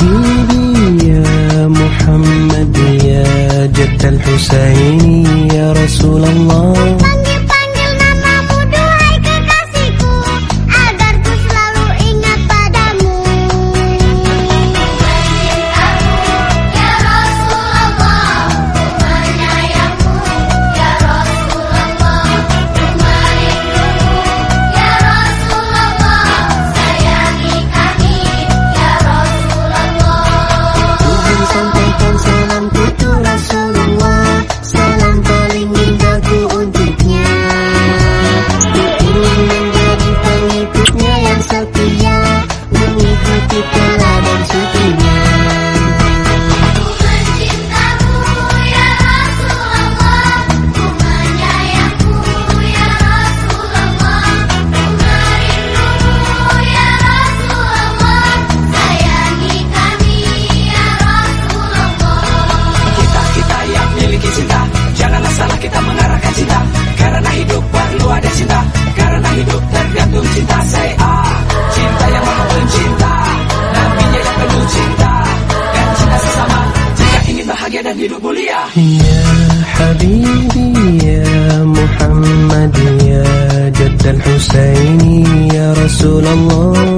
حبيبي يا محمد يا جد الحسين يا رسول الله. Rasulullah hidup mulia. Ya Habibi Ya Muhammad Ya Jaddal Husaini Ya Rasulullah